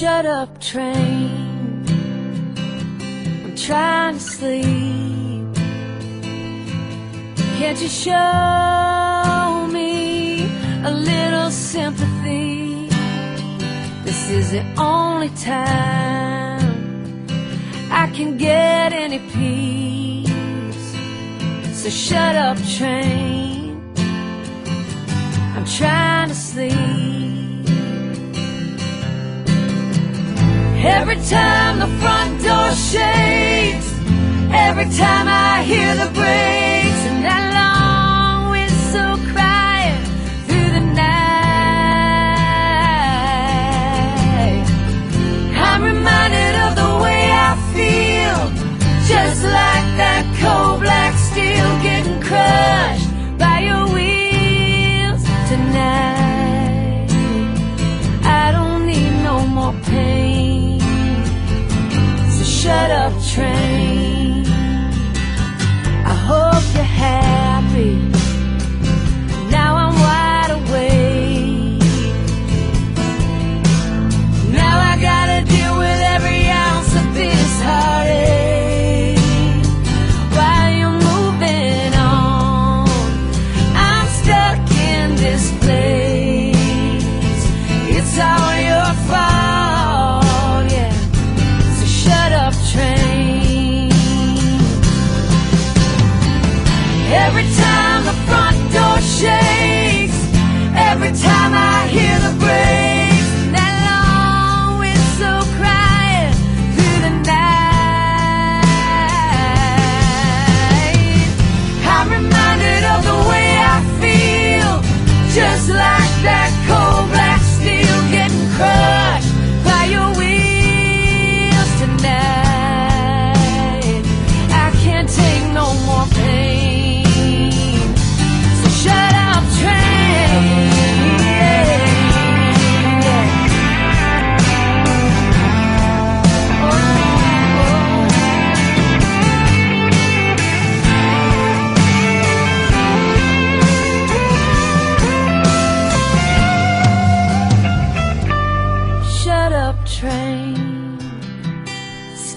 shut up train. I'm trying to sleep. Can't you show me a little sympathy? This is the only time I can get any peace. So shut up train. I'm trying to sleep. Every time the front door shakes, every time I hear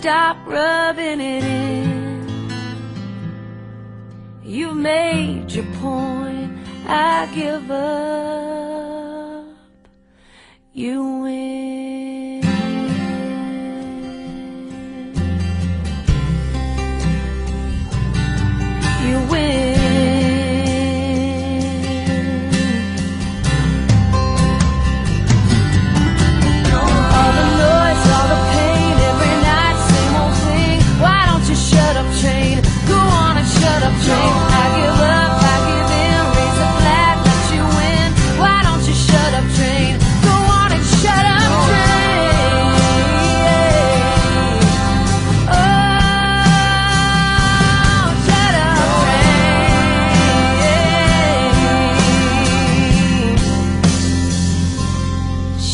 stop rubbing it in. You made your point, I give up. You win.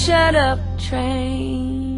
shut up train.